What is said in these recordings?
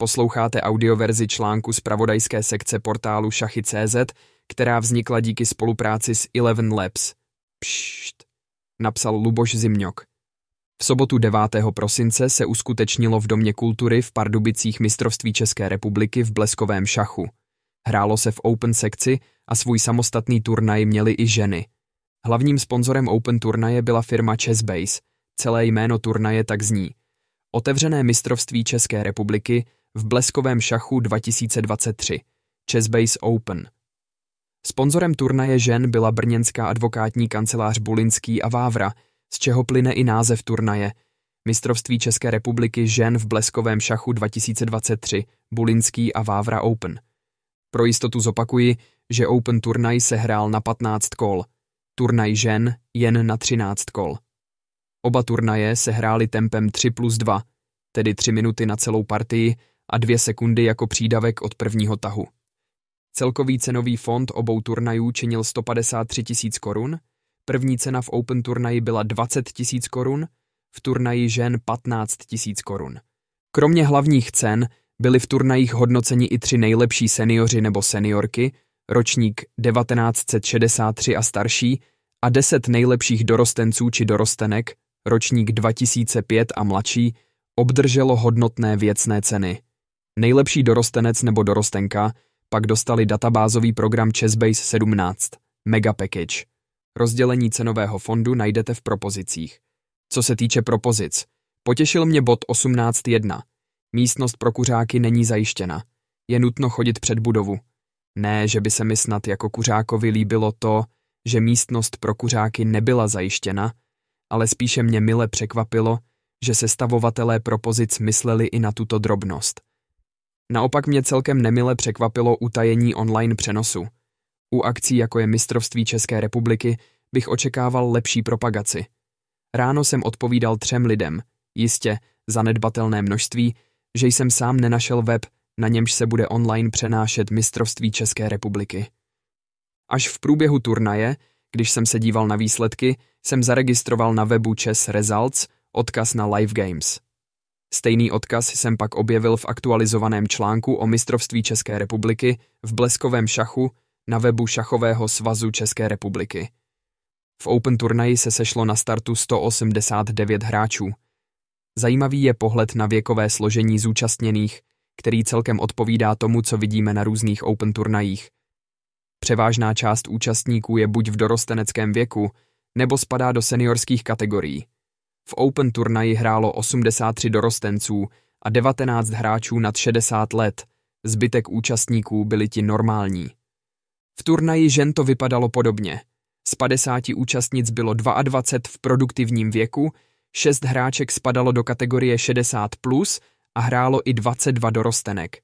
Posloucháte audioverzi článku z pravodajské sekce portálu Šachy.cz, která vznikla díky spolupráci s Eleven Labs. Pšt, napsal Luboš Zimňok. V sobotu 9. prosince se uskutečnilo v Domě kultury v Pardubicích mistrovství České republiky v bleskovém šachu. Hrálo se v Open sekci a svůj samostatný turnaj měly i ženy. Hlavním sponzorem Open turnaje byla firma Chessbase. Celé jméno turnaje tak zní. Otevřené mistrovství České republiky v bleskovém šachu 2023. Chessbase Open. Sponzorem turnaje žen byla brněnská advokátní kancelář Bulinský a Vávra, z čeho plyne i název turnaje. Mistrovství České republiky žen v bleskovém šachu 2023, Bulinský a Vávra Open. Pro jistotu zopakuji, že Open turnaj se hrál na 15 kol, turnaj žen jen na 13 kol. Oba turnaje se hrály tempem 3 plus 2, tedy 3 minuty na celou partii a 2 sekundy jako přídavek od prvního tahu. Celkový cenový fond obou turnajů činil 153 tisíc korun, první cena v Open turnaji byla 20 tisíc korun, v turnaji žen 15 tisíc korun. Kromě hlavních cen byli v turnajích hodnoceni i tři nejlepší seniori nebo seniorky, ročník 1963 a starší, a deset nejlepších dorostenců či dorostenek, ročník 2005 a mladší, obdrželo hodnotné věcné ceny. Nejlepší dorostenec nebo dorostenka pak dostali databázový program Chessbase 17, Mega Package. Rozdělení cenového fondu najdete v propozicích. Co se týče propozic, potěšil mě bod 18.1. Místnost pro kuřáky není zajištěna. Je nutno chodit před budovu. Ne, že by se mi snad jako kuřákovi líbilo to, že místnost pro kuřáky nebyla zajištěna, ale spíše mě mile překvapilo, že sestavovatelé propozic mysleli i na tuto drobnost. Naopak mě celkem nemile překvapilo utajení online přenosu. U akcí, jako je mistrovství České republiky, bych očekával lepší propagaci. Ráno jsem odpovídal třem lidem, jistě zanedbatelné množství, že jsem sám nenašel web, na němž se bude online přenášet mistrovství České republiky. Až v průběhu turnaje, když jsem se díval na výsledky, jsem zaregistroval na webu Chess Results odkaz na Live Games. Stejný odkaz jsem pak objevil v aktualizovaném článku o mistrovství České republiky v bleskovém šachu na webu Šachového svazu České republiky. V Open turnaji se sešlo na startu 189 hráčů. Zajímavý je pohled na věkové složení zúčastněných, který celkem odpovídá tomu, co vidíme na různých Open turnajích. Převážná část účastníků je buď v dorosteneckém věku, nebo spadá do seniorských kategorií. V Open turnaji hrálo 83 dorostenců a 19 hráčů nad 60 let, zbytek účastníků byli ti normální. V turnaji žen to vypadalo podobně. Z 50 účastnic bylo 22 v produktivním věku, 6 hráček spadalo do kategorie 60+, plus a hrálo i 22 dorostenek.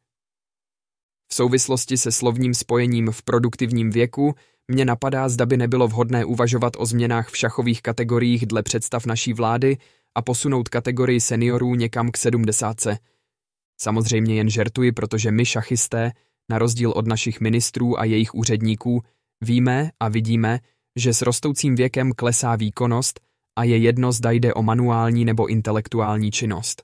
V souvislosti se slovním spojením v produktivním věku mě napadá, zda by nebylo vhodné uvažovat o změnách v šachových kategoriích dle představ naší vlády a posunout kategorii seniorů někam k sedmdesátce. Samozřejmě jen žertuji, protože my šachisté, na rozdíl od našich ministrů a jejich úředníků, víme a vidíme, že s rostoucím věkem klesá výkonnost a je jedno, zda jde o manuální nebo intelektuální činnost.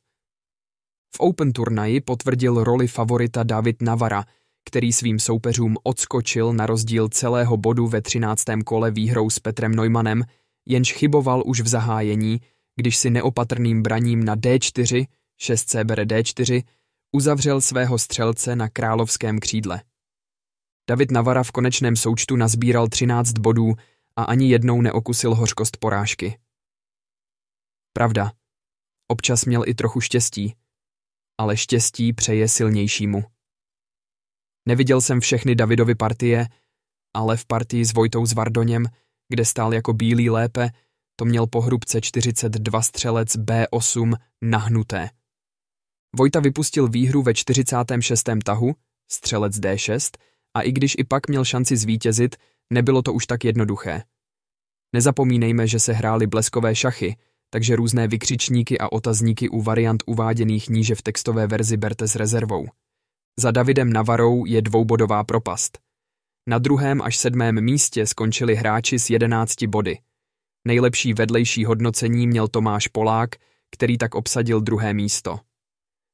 V Open turnaji potvrdil roli favorita David Navara – který svým soupeřům odskočil na rozdíl celého bodu ve třináctém kole výhrou s Petrem Neumannem, jenž chyboval už v zahájení, když si neopatrným braním na D4, 6C bere D4, uzavřel svého střelce na královském křídle. David Navara v konečném součtu nazbíral 13 bodů a ani jednou neokusil hořkost porážky. Pravda, občas měl i trochu štěstí, ale štěstí přeje silnějšímu. Neviděl jsem všechny Davidovy partie, ale v partii s Vojtou s Vardoněm, kde stál jako bílý lépe, to měl po hrubce 42 střelec B8 nahnuté. Vojta vypustil výhru ve 46. tahu, střelec D6, a i když i pak měl šanci zvítězit, nebylo to už tak jednoduché. Nezapomínejme, že se hrály bleskové šachy, takže různé vykřičníky a otazníky u variant uváděných níže v textové verzi berte s rezervou. Za Davidem Navarou je dvoubodová propast. Na druhém až sedmém místě skončili hráči s jedenácti body. Nejlepší vedlejší hodnocení měl Tomáš Polák, který tak obsadil druhé místo.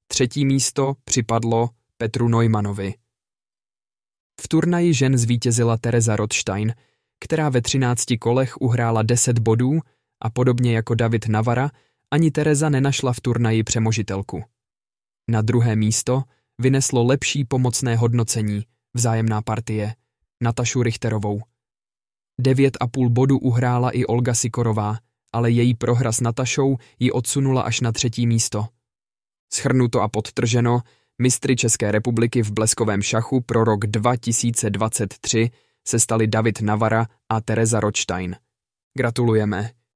Třetí místo připadlo Petru Neumanovi. V turnaji žen zvítězila Teresa Rothstein, která ve 13 kolech uhrála 10 bodů a podobně jako David Navara, ani Teresa nenašla v turnaji přemožitelku. Na druhé místo vyneslo lepší pomocné hodnocení, vzájemná partie, Natašu Richterovou. 9,5 bodu uhrála i Olga Sikorová, ale její prohra s Natašou ji odsunula až na třetí místo. Schrnuto a podtrženo, mistry České republiky v bleskovém šachu pro rok 2023 se stali David Navara a Teresa Rothstein. Gratulujeme.